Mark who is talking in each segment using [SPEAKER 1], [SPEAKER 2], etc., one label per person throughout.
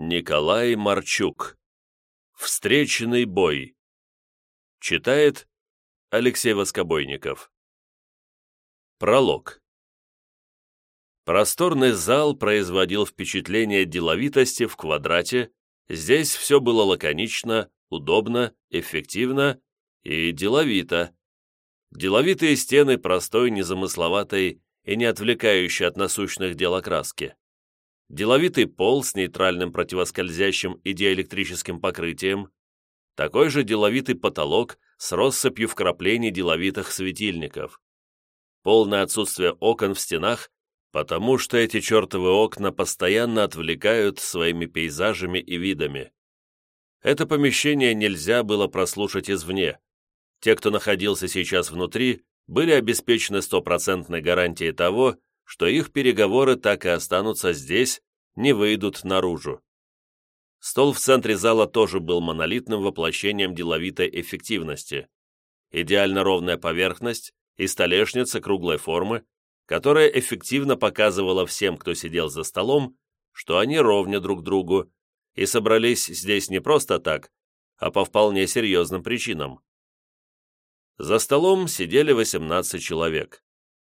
[SPEAKER 1] Николай Марчук. Встречный бой. Читает Алексей Воскобойников. Пролог. Просторный зал производил впечатление деловитости в квадрате. Здесь все было лаконично, удобно, эффективно и деловито. Деловитые стены простой, незамысловатой и не отвлекающей от насущных дел окраски деловитый пол с нейтральным противоскользящим и диэлектрическим покрытием, такой же деловитый потолок с россыпью вкраплений деловитых светильников, полное отсутствие окон в стенах, потому что эти чертовы окна постоянно отвлекают своими пейзажами и видами. Это помещение нельзя было прослушать извне. Те, кто находился сейчас внутри, были обеспечены стопроцентной гарантией того, что их переговоры так и останутся здесь, не выйдут наружу. Стол в центре зала тоже был монолитным воплощением деловитой эффективности. Идеально ровная поверхность и столешница круглой формы, которая эффективно показывала всем, кто сидел за столом, что они ровня друг другу и собрались здесь не просто так, а по вполне серьезным причинам. За столом сидели 18 человек.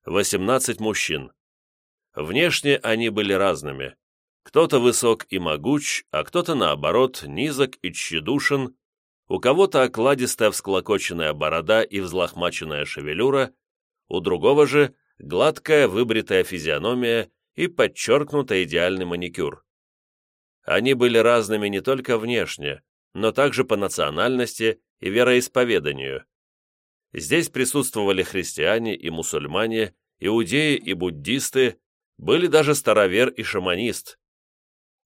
[SPEAKER 1] 18 мужчин. Внешне они были разными. Кто-то высок и могуч, а кто-то, наоборот, низок и тщедушен, у кого-то окладистая всклокоченная борода и взлохмаченная шевелюра, у другого же гладкая выбритая физиономия и подчеркнуто идеальный маникюр. Они были разными не только внешне, но также по национальности и вероисповеданию. Здесь присутствовали христиане и мусульмане, иудеи и буддисты, были даже старовер и шаманист.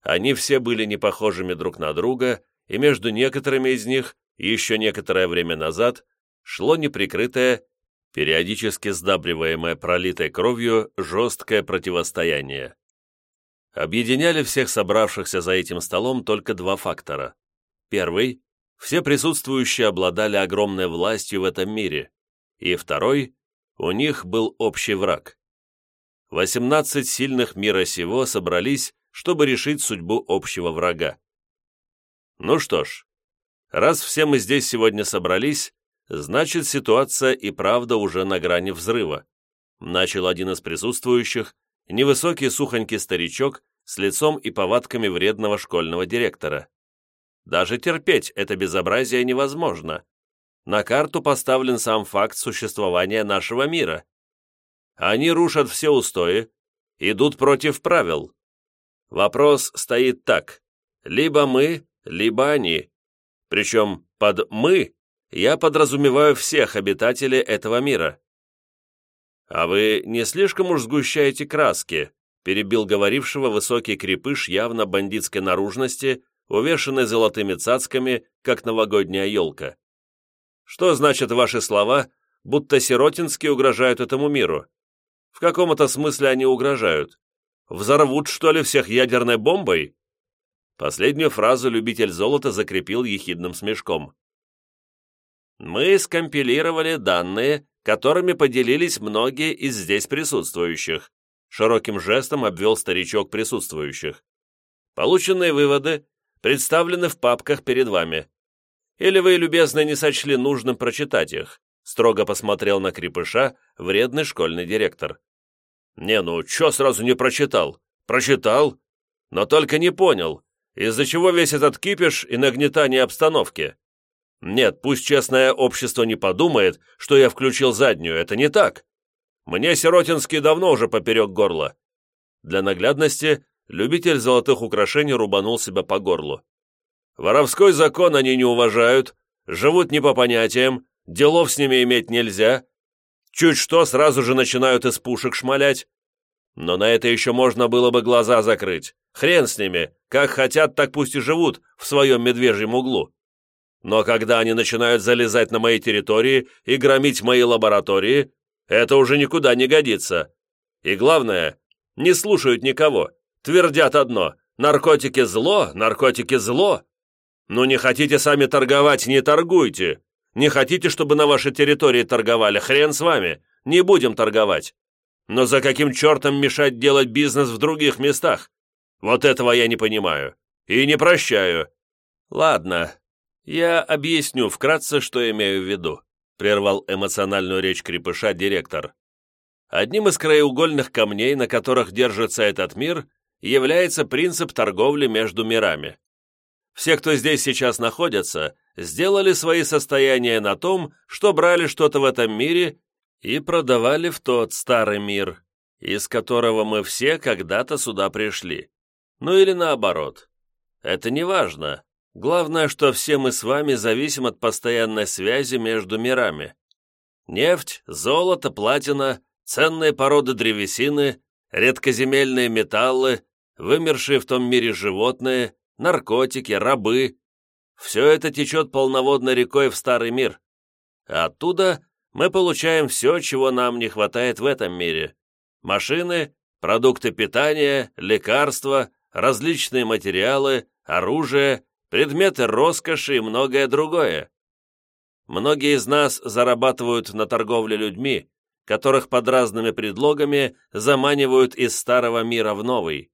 [SPEAKER 1] Они все были не похожими друг на друга, и между некоторыми из них еще некоторое время назад шло неприкрытое, периодически сдабриваемое пролитой кровью, жесткое противостояние. Объединяли всех собравшихся за этим столом только два фактора. Первый – все присутствующие обладали огромной властью в этом мире, и второй – у них был общий враг. 18 сильных мира сего собрались, чтобы решить судьбу общего врага. Ну что ж, раз все мы здесь сегодня собрались, значит ситуация и правда уже на грани взрыва. Начал один из присутствующих, невысокий сухонький старичок с лицом и повадками вредного школьного директора. Даже терпеть это безобразие невозможно. На карту поставлен сам факт существования нашего мира. Они рушат все устои, идут против правил. Вопрос стоит так. Либо мы, либо они. Причем под «мы» я подразумеваю всех обитателей этого мира. «А вы не слишком уж сгущаете краски?» перебил говорившего высокий крепыш явно бандитской наружности, увешанный золотыми цацками, как новогодняя елка. «Что значат ваши слова, будто сиротинские угрожают этому миру? В каком-то смысле они угрожают. Взорвут, что ли, всех ядерной бомбой?» Последнюю фразу любитель золота закрепил ехидным смешком. «Мы скомпилировали данные, которыми поделились многие из здесь присутствующих», широким жестом обвел старичок присутствующих. «Полученные выводы представлены в папках перед вами. Или вы, любезно, не сочли нужным прочитать их?» Строго посмотрел на крепыша вредный школьный директор. «Не, ну, чё сразу не прочитал? Прочитал, но только не понял, из-за чего весь этот кипиш и нагнетание обстановки. Нет, пусть честное общество не подумает, что я включил заднюю, это не так. Мне Сиротинский давно уже поперек горла». Для наглядности любитель золотых украшений рубанул себя по горлу. «Воровской закон они не уважают, живут не по понятиям, делов с ними иметь нельзя, Чуть что, сразу же начинают из пушек шмалять. Но на это еще можно было бы глаза закрыть. Хрен с ними, как хотят, так пусть и живут в своем медвежьем углу. Но когда они начинают залезать на мои территории и громить мои лаборатории, это уже никуда не годится. И главное, не слушают никого, твердят одно – наркотики зло, наркотики зло. Ну не хотите сами торговать, не торгуйте. Не хотите, чтобы на вашей территории торговали? Хрен с вами. Не будем торговать. Но за каким чертом мешать делать бизнес в других местах? Вот этого я не понимаю. и не прощаю». «Ладно, я объясню вкратце, что имею в виду», прервал эмоциональную речь крепыша директор. Одним из краеугольных камней, на которых держится этот мир, является принцип торговли между мирами. Все, кто здесь сейчас находится, сделали свои состояния на том, что брали что-то в этом мире и продавали в тот старый мир, из которого мы все когда-то сюда пришли. Ну или наоборот. Это не важно. Главное, что все мы с вами зависим от постоянной связи между мирами. Нефть, золото, платина, ценные породы древесины, редкоземельные металлы, вымершие в том мире животные, наркотики, рабы. Все это течет полноводной рекой в Старый мир. А оттуда мы получаем все, чего нам не хватает в этом мире. Машины, продукты питания, лекарства, различные материалы, оружие, предметы роскоши и многое другое. Многие из нас зарабатывают на торговле людьми, которых под разными предлогами заманивают из старого мира в новый.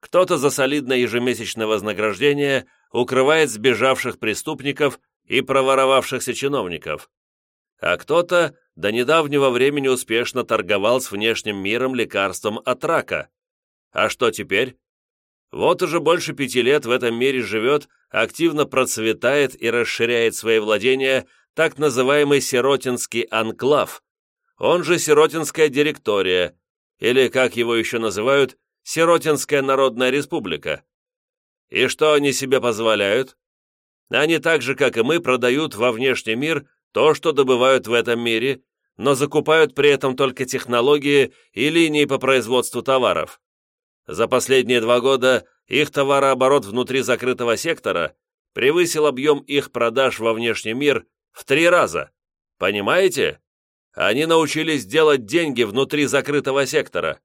[SPEAKER 1] Кто-то за солидное ежемесячное вознаграждение укрывает сбежавших преступников и проворовавшихся чиновников, а кто-то до недавнего времени успешно торговал с внешним миром лекарством от рака. А что теперь? Вот уже больше пяти лет в этом мире живет, активно процветает и расширяет свои владения так называемый Сиротинский анклав, он же Сиротинская директория, или, как его еще называют, Сиротинская Народная Республика. И что они себе позволяют? Они так же, как и мы, продают во внешний мир то, что добывают в этом мире, но закупают при этом только технологии и линии по производству товаров. За последние два года их товарооборот внутри закрытого сектора превысил объем их продаж во внешний мир в три раза. Понимаете? Они научились делать деньги внутри закрытого сектора.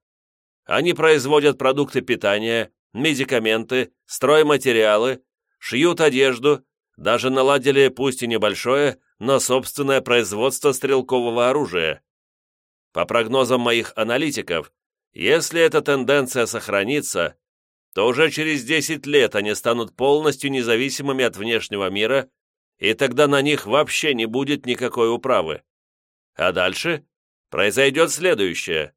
[SPEAKER 1] Они производят продукты питания, медикаменты, стройматериалы, шьют одежду, даже наладили, пусть и небольшое, но собственное производство стрелкового оружия. По прогнозам моих аналитиков, если эта тенденция сохранится, то уже через 10 лет они станут полностью независимыми от внешнего мира, и тогда на них вообще не будет никакой управы. А дальше произойдет следующее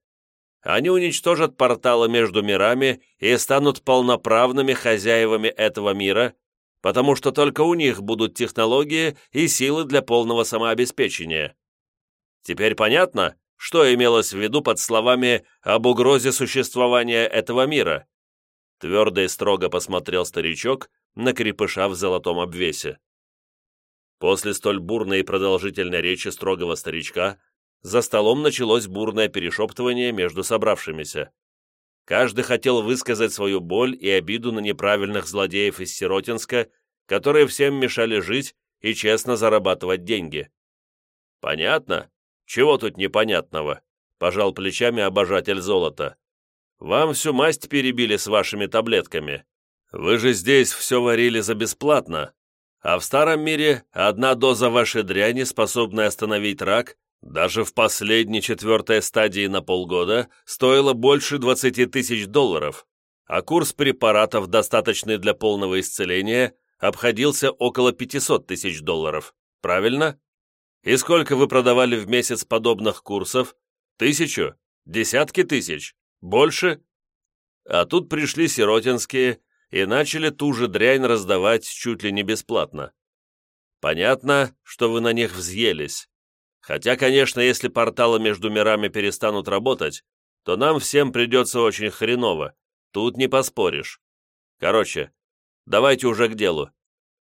[SPEAKER 1] они уничтожат порталы между мирами и станут полноправными хозяевами этого мира, потому что только у них будут технологии и силы для полного самообеспечения. Теперь понятно, что имелось в виду под словами об угрозе существования этого мира? Твердо и строго посмотрел старичок на крепыша в золотом обвесе. После столь бурной и продолжительной речи строгого старичка за столом началось бурное перешептывание между собравшимися. Каждый хотел высказать свою боль и обиду на неправильных злодеев из Сиротинска, которые всем мешали жить и честно зарабатывать деньги. «Понятно? Чего тут непонятного?» – пожал плечами обожатель золота. «Вам всю масть перебили с вашими таблетками. Вы же здесь все варили за бесплатно. А в старом мире одна доза вашей дряни, способная остановить рак, даже в последней четвертой стадии на полгода стоило больше 20 тысяч долларов, а курс препаратов, достаточный для полного исцеления, обходился около 500 тысяч долларов. Правильно? И сколько вы продавали в месяц подобных курсов? Тысячу? Десятки тысяч? Больше? А тут пришли сиротинские и начали ту же дрянь раздавать чуть ли не бесплатно. Понятно, что вы на них взъелись. Хотя, конечно, если порталы между мирами перестанут работать, то нам всем придется очень хреново. Тут не поспоришь. Короче, давайте уже к делу.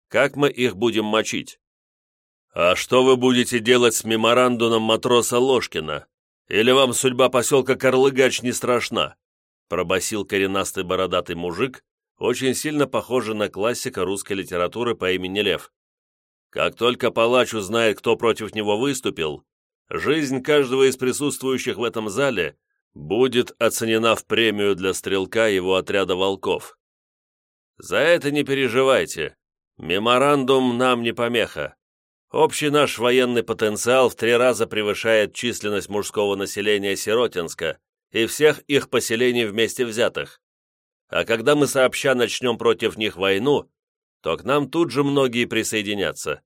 [SPEAKER 1] Как мы их будем мочить? А что вы будете делать с меморандумом матроса Ложкина? Или вам судьба поселка Карлыгач не страшна? Пробасил коренастый бородатый мужик, очень сильно похожий на классика русской литературы по имени Лев. Как только палач узнает, кто против него выступил, жизнь каждого из присутствующих в этом зале будет оценена в премию для стрелка его отряда волков. За это не переживайте. Меморандум нам не помеха. Общий наш военный потенциал в три раза превышает численность мужского населения Сиротинска и всех их поселений вместе взятых. а когда мы сообща начнем против них войну, то к нам тут же многие присоединятся.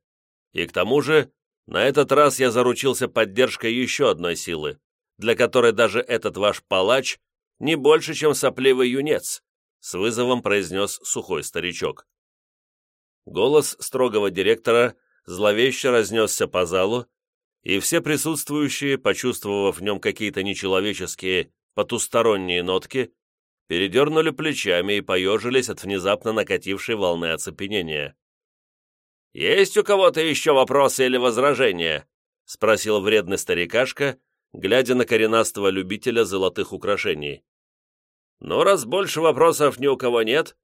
[SPEAKER 1] И к тому же, на этот раз я заручился поддержкой еще одной силы, для которой даже этот ваш палач не больше, чем сопливый юнец», с вызовом произнес сухой старичок. Голос строгого директора зловеще разнесся по залу, и все присутствующие, почувствовав в нем какие-то нечеловеческие, потусторонние нотки, передернули плечами и поежились от внезапно накатившей волны оцепенения. «Есть у кого-то еще вопросы или возражения?» — спросил вредный старикашка, глядя на коренастого любителя золотых украшений. «Ну, раз больше вопросов ни у кого нет,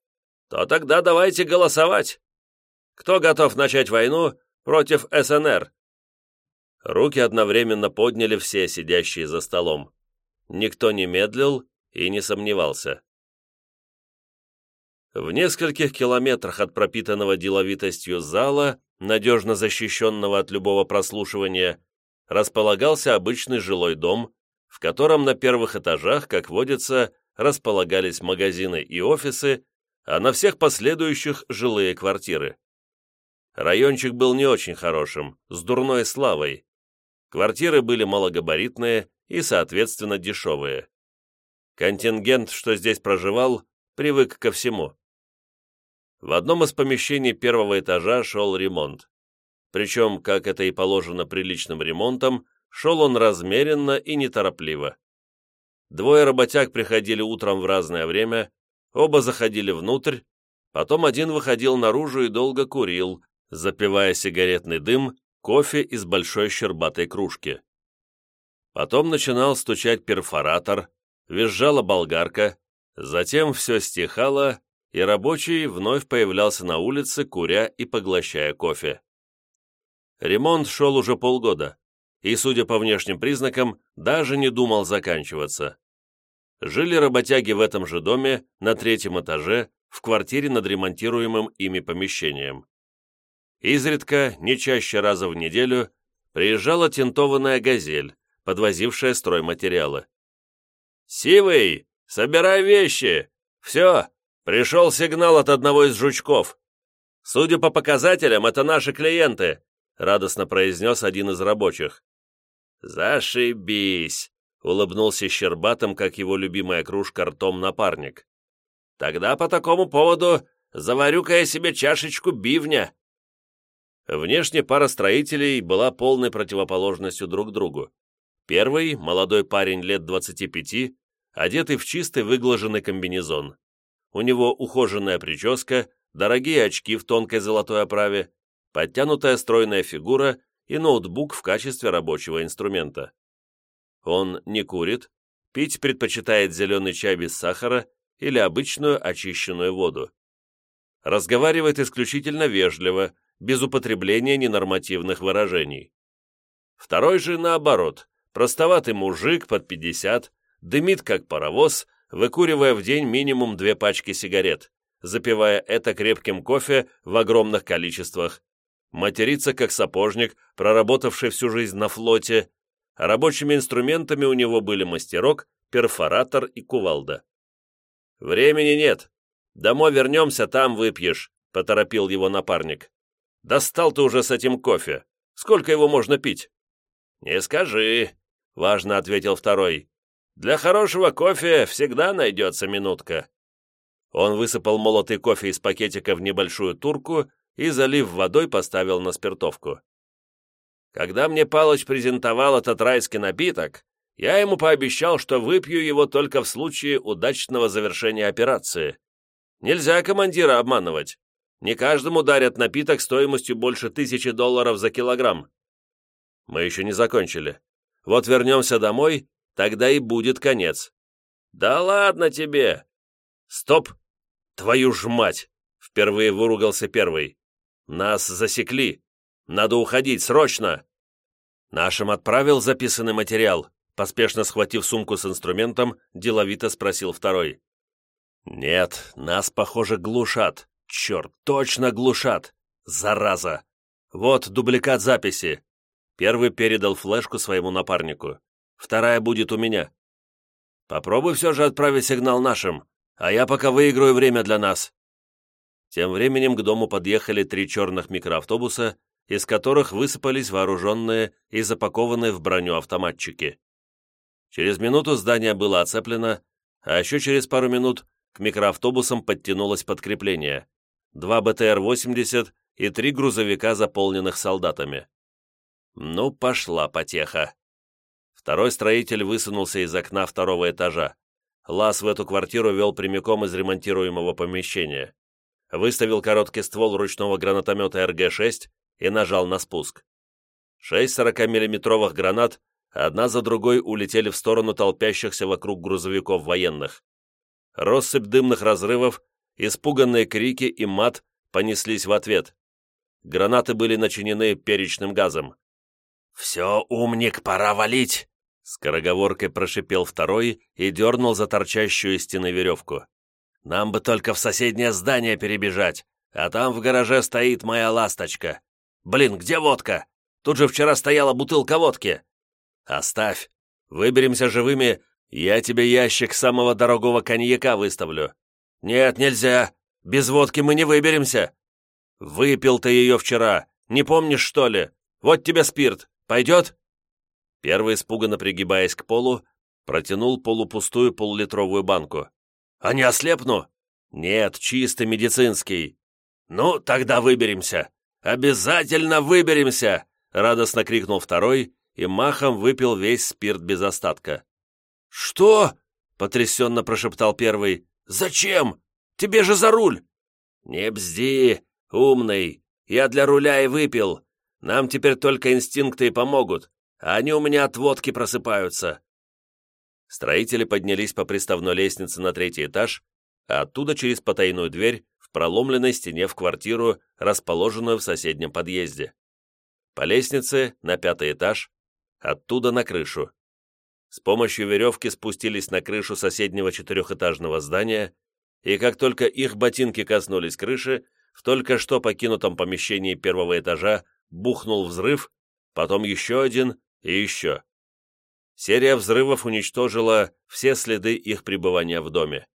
[SPEAKER 1] то тогда давайте голосовать. Кто готов начать войну против СНР?» Руки одновременно подняли все сидящие за столом. Никто не медлил и не сомневался. В нескольких километрах от пропитанного деловитостью зала, надежно защищенного от любого прослушивания, располагался обычный жилой дом, в котором на первых этажах, как водится, располагались магазины и офисы, а на всех последующих – жилые квартиры. Райончик был не очень хорошим, с дурной славой. Квартиры были малогабаритные и, соответственно, дешевые. Контингент, что здесь проживал, привык ко всему. В одном из помещений первого этажа шел ремонт. Причем, как это и положено приличным ремонтом, шел он размеренно и неторопливо. Двое работяг приходили утром в разное время, оба заходили внутрь, потом один выходил наружу и долго курил, запивая сигаретный дым кофе из большой щербатой кружки. Потом начинал стучать перфоратор, визжала болгарка, затем все стихало, и рабочий вновь появлялся на улице, куря и поглощая кофе. Ремонт шел уже полгода, и, судя по внешним признакам, даже не думал заканчиваться. Жили работяги в этом же доме, на третьем этаже, в квартире над ремонтируемым ими помещением. Изредка, не чаще раза в неделю, приезжала тентованная «Газель», подвозившая стройматериалы. «Сивый, собирай вещи! Все, пришел сигнал от одного из жучков. Судя по показателям, это наши клиенты», радостно произнес один из рабочих. «Зашибись!» — улыбнулся Щербатым, как его любимая кружка ртом напарник. «Тогда по такому поводу заварю-ка я себе чашечку бивня». Внешне пара строителей была полной противоположностью друг другу. Первый, молодой парень лет 25, одетый в чистый выглаженный комбинезон. У него ухоженная прическа, дорогие очки в тонкой золотой оправе, подтянутая стройная фигура и ноутбук в качестве рабочего инструмента. Он не курит, пить предпочитает зеленый чай без сахара или обычную очищенную воду. Разговаривает исключительно вежливо, без употребления ненормативных выражений. Второй же, наоборот, простоватый мужик под 50, дымит как паровоз, выкуривая в день минимум две пачки сигарет, запивая это крепким кофе в огромных количествах, матерится как сапожник, проработавший всю жизнь на флоте, рабочими инструментами у него были мастерок, перфоратор и кувалда. «Времени нет. Домой вернемся, там выпьешь», — поторопил его напарник. Достал ты уже с этим кофе. Сколько его можно пить?» «Не скажи», — важно ответил второй. «Для хорошего кофе всегда найдется минутка». Он высыпал молотый кофе из пакетика в небольшую турку и, залив водой, поставил на спиртовку. Когда мне Палыч презентовал этот райский напиток, я ему пообещал, что выпью его только в случае удачного завершения операции. Нельзя командира обманывать. Не каждому дарят напиток стоимостью больше тысячи долларов за килограмм. Мы еще не закончили. Вот вернемся домой, тогда и будет конец. Да ладно тебе! Стоп! Твою ж мать! Впервые выругался первый. Нас засекли. Надо уходить, срочно! Нашим отправил записанный материал. Поспешно схватив сумку с инструментом, деловито спросил второй. «Нет, нас, похоже, глушат. Черт, точно глушат! Зараза! Вот дубликат записи. Первый передал флешку своему напарнику. Вторая будет у меня. Попробуй все же отправить сигнал нашим, а я пока выиграю время для нас». Тем временем к дому подъехали три черных микроавтобуса, из которых высыпались вооруженные и запакованные в броню автоматчики. Через минуту здание было оцеплено, а еще через пару минут к микроавтобусам подтянулось подкрепление. Два БТР-80 и три грузовика, заполненных солдатами. Ну, пошла потеха. Второй строитель высунулся из окна второго этажа. Лаз в эту квартиру вел прямиком из ремонтируемого помещения. Выставил короткий ствол ручного гранатомета РГ-6 и нажал на спуск. Шесть 40-миллиметровых гранат одна за другой улетели в сторону толпящихся вокруг грузовиков военных. Россыпь дымных разрывов, испуганные крики и мат понеслись в ответ. Гранаты были начинены перечным газом. «Все, умник, пора валить!» Скороговоркой прошипел второй и дернул за торчащую из стены веревку. «Нам бы только в соседнее здание перебежать, а там в гараже стоит моя ласточка. Блин, где водка? Тут же вчера стояла бутылка водки!» «Оставь. Выберемся живыми, я тебе ящик самого дорогого коньяка выставлю». «Нет, нельзя. Без водки мы не выберемся». «Выпил ты ее вчера. Не помнишь, что ли? Вот тебе спирт. Пойдет?» Первый, испуганно пригибаясь к полу, протянул полупустую полулитровую банку. «А не ослепну?» «Нет, чисто медицинский». «Ну, тогда выберемся. Обязательно выберемся!» Радостно крикнул второй и махом выпил весь спирт без остатка. «Что?» — потрясенно прошептал первый. «Зачем? Тебе же за руль!» «Не бзди, умный. Я для руля и выпил. Нам теперь только инстинкты и помогут, они у меня от водки просыпаются». Строители поднялись по приставной лестнице на третий этаж, а оттуда через потайную дверь в проломленной стене в квартиру, расположенную в соседнем подъезде. По лестнице на пятый этаж, оттуда на крышу. С помощью веревки спустились на крышу соседнего четырехэтажного здания, и как только их ботинки коснулись крыши, в только что покинутом помещении первого этажа бухнул взрыв, потом еще один и еще. Серия взрывов уничтожила все следы их пребывания в доме.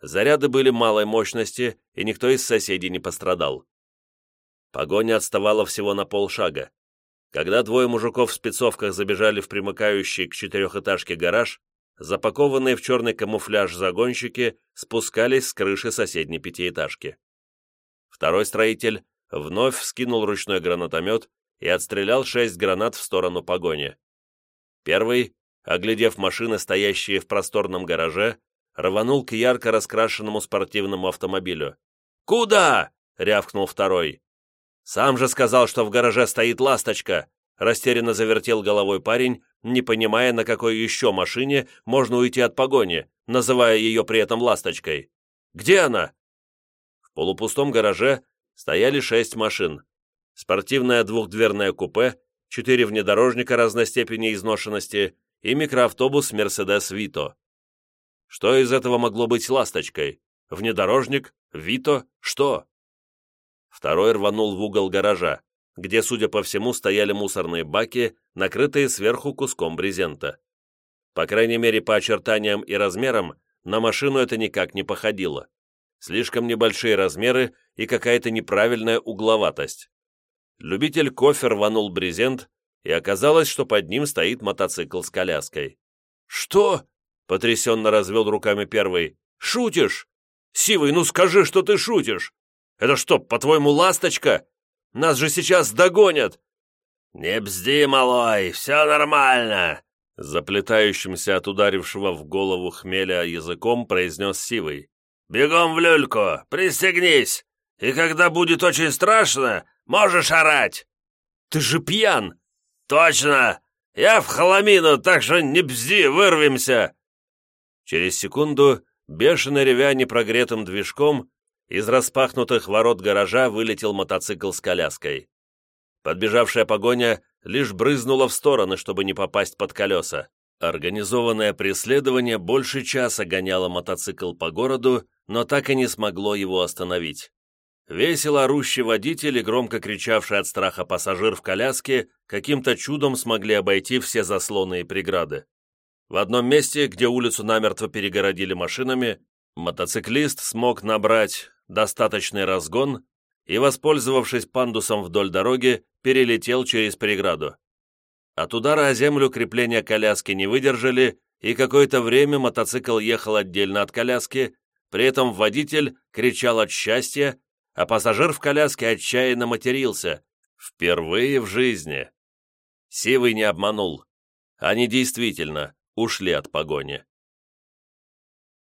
[SPEAKER 1] Заряды были малой мощности, и никто из соседей не пострадал. Погоня отставала всего на полшага. Когда двое мужиков в спецовках забежали в примыкающий к четырехэтажке гараж, запакованные в черный камуфляж загонщики спускались с крыши соседней пятиэтажки. Второй строитель вновь вскинул ручной гранатомет и отстрелял шесть гранат в сторону погони. Первый, оглядев машины, стоящие в просторном гараже, рванул к ярко раскрашенному спортивному автомобилю. «Куда?» — рявкнул второй. «Сам же сказал, что в гараже стоит ласточка», — растерянно завертел головой парень, не понимая, на какой еще машине можно уйти от погони, называя ее при этом ласточкой. «Где она?» В полупустом гараже стояли шесть машин. Спортивное двухдверное купе, четыре внедорожника разной степени изношенности и микроавтобус «Мерседес Вито». Что из этого могло быть ласточкой? Внедорожник? Вито? Что? Второй рванул в угол гаража, где, судя по всему, стояли мусорные баки, накрытые сверху куском брезента. По крайней мере, по очертаниям и размерам, на машину это никак не походило. Слишком небольшие размеры и какая-то неправильная угловатость. Любитель кофе рванул брезент, и оказалось, что под ним стоит мотоцикл с коляской. «Что?» — потрясенно развел руками первый. «Шутишь? Сивый, ну скажи, что ты шутишь! Это что, по-твоему, ласточка? Нас же сейчас догонят!» «Не бзди, малой, все нормально!» Заплетающимся от ударившего в голову хмеля языком произнес Сивый. «Бегом в люльку, пристегнись, и когда будет очень страшно, можешь орать!» «Ты же пьян!» «Точно! Я в хламину, так что не бзди, вырвемся!» Через секунду, бешено ревя непрогретым движком, из распахнутых ворот гаража вылетел мотоцикл с коляской. Подбежавшая погоня лишь брызнула в стороны, чтобы не попасть под колеса. Организованное преследование больше часа гоняло мотоцикл по городу, но так и не смогло его остановить. Весело орущий водитель и громко кричавший от страха пассажир в коляске каким-то чудом смогли обойти все заслоны и преграды. В одном месте, где улицу намертво перегородили машинами, Мотоциклист смог набрать достаточный разгон и, воспользовавшись пандусом вдоль дороги, перелетел через преграду. От удара о землю крепления коляски не выдержали, и какое-то время мотоцикл ехал отдельно от коляски, при этом водитель кричал от счастья, а пассажир в коляске отчаянно матерился. Впервые в жизни. Сивый не обманул. Они действительно ушли от погони.